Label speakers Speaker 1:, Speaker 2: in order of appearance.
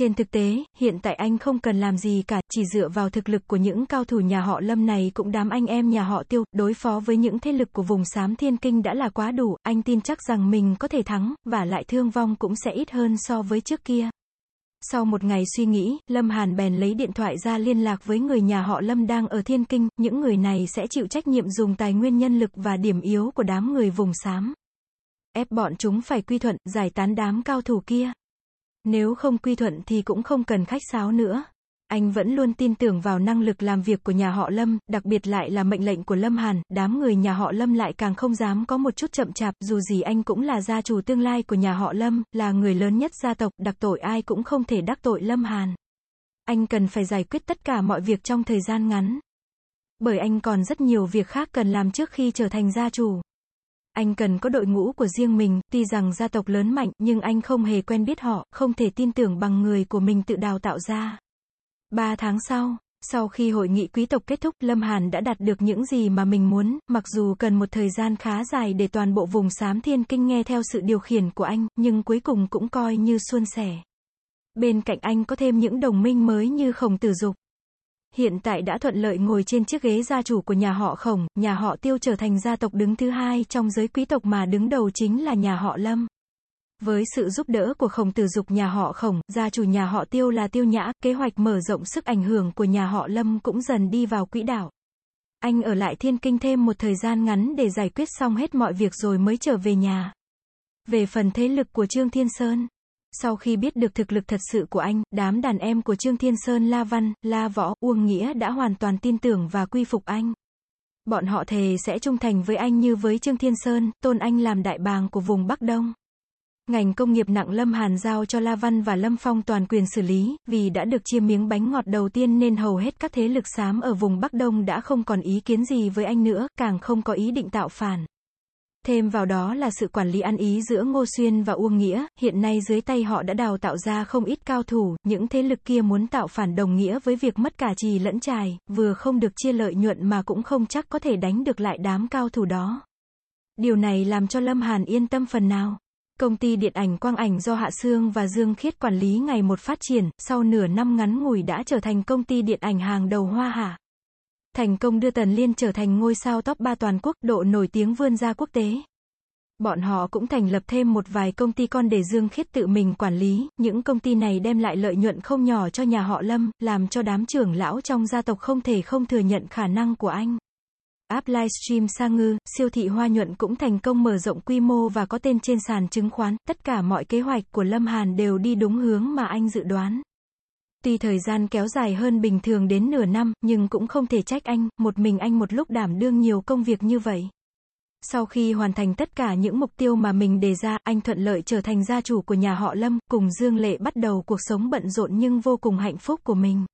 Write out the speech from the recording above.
Speaker 1: Trên thực tế, hiện tại anh không cần làm gì cả, chỉ dựa vào thực lực của những cao thủ nhà họ Lâm này cũng đám anh em nhà họ Tiêu, đối phó với những thế lực của vùng xám thiên kinh đã là quá đủ, anh tin chắc rằng mình có thể thắng, và lại thương vong cũng sẽ ít hơn so với trước kia. Sau một ngày suy nghĩ, Lâm Hàn bèn lấy điện thoại ra liên lạc với người nhà họ Lâm đang ở Thiên Kinh, những người này sẽ chịu trách nhiệm dùng tài nguyên nhân lực và điểm yếu của đám người vùng xám. Ép bọn chúng phải quy thuận, giải tán đám cao thủ kia. Nếu không quy thuận thì cũng không cần khách sáo nữa. Anh vẫn luôn tin tưởng vào năng lực làm việc của nhà họ Lâm, đặc biệt lại là mệnh lệnh của Lâm Hàn, đám người nhà họ Lâm lại càng không dám có một chút chậm chạp, dù gì anh cũng là gia chủ tương lai của nhà họ Lâm, là người lớn nhất gia tộc, đặc tội ai cũng không thể đắc tội Lâm Hàn. Anh cần phải giải quyết tất cả mọi việc trong thời gian ngắn. Bởi anh còn rất nhiều việc khác cần làm trước khi trở thành gia chủ. Anh cần có đội ngũ của riêng mình, tuy rằng gia tộc lớn mạnh, nhưng anh không hề quen biết họ, không thể tin tưởng bằng người của mình tự đào tạo ra. Ba tháng sau, sau khi hội nghị quý tộc kết thúc, Lâm Hàn đã đạt được những gì mà mình muốn, mặc dù cần một thời gian khá dài để toàn bộ vùng xám thiên kinh nghe theo sự điều khiển của anh, nhưng cuối cùng cũng coi như suôn sẻ. Bên cạnh anh có thêm những đồng minh mới như khổng tử dục. Hiện tại đã thuận lợi ngồi trên chiếc ghế gia chủ của nhà họ khổng, nhà họ tiêu trở thành gia tộc đứng thứ hai trong giới quý tộc mà đứng đầu chính là nhà họ lâm. Với sự giúp đỡ của khổng tử dục nhà họ khổng, gia chủ nhà họ tiêu là tiêu nhã, kế hoạch mở rộng sức ảnh hưởng của nhà họ lâm cũng dần đi vào quỹ đạo. Anh ở lại thiên kinh thêm một thời gian ngắn để giải quyết xong hết mọi việc rồi mới trở về nhà. Về phần thế lực của Trương Thiên Sơn. Sau khi biết được thực lực thật sự của anh, đám đàn em của Trương Thiên Sơn La Văn, La Võ, Uông Nghĩa đã hoàn toàn tin tưởng và quy phục anh. Bọn họ thề sẽ trung thành với anh như với Trương Thiên Sơn, tôn anh làm đại bàng của vùng Bắc Đông. Ngành công nghiệp nặng Lâm Hàn giao cho La Văn và Lâm Phong toàn quyền xử lý, vì đã được chia miếng bánh ngọt đầu tiên nên hầu hết các thế lực xám ở vùng Bắc Đông đã không còn ý kiến gì với anh nữa, càng không có ý định tạo phản. Thêm vào đó là sự quản lý ăn ý giữa Ngô Xuyên và Uông Nghĩa, hiện nay dưới tay họ đã đào tạo ra không ít cao thủ, những thế lực kia muốn tạo phản đồng nghĩa với việc mất cả trì lẫn trài, vừa không được chia lợi nhuận mà cũng không chắc có thể đánh được lại đám cao thủ đó. Điều này làm cho Lâm Hàn yên tâm phần nào. Công ty điện ảnh quang ảnh do Hạ Sương và Dương Khiết quản lý ngày một phát triển, sau nửa năm ngắn ngủi đã trở thành công ty điện ảnh hàng đầu Hoa Hạ. Thành công đưa Tần Liên trở thành ngôi sao top 3 toàn quốc, độ nổi tiếng vươn ra quốc tế. Bọn họ cũng thành lập thêm một vài công ty con để Dương Khiết tự mình quản lý, những công ty này đem lại lợi nhuận không nhỏ cho nhà họ Lâm, làm cho đám trưởng lão trong gia tộc không thể không thừa nhận khả năng của anh. App livestream Sa Ngư, siêu thị Hoa Nhuận cũng thành công mở rộng quy mô và có tên trên sàn chứng khoán, tất cả mọi kế hoạch của Lâm Hàn đều đi đúng hướng mà anh dự đoán. Tuy thời gian kéo dài hơn bình thường đến nửa năm, nhưng cũng không thể trách anh, một mình anh một lúc đảm đương nhiều công việc như vậy. Sau khi hoàn thành tất cả những mục tiêu mà mình đề ra, anh thuận lợi trở thành gia chủ của nhà họ Lâm, cùng Dương Lệ bắt đầu cuộc sống bận rộn nhưng vô cùng hạnh phúc của mình.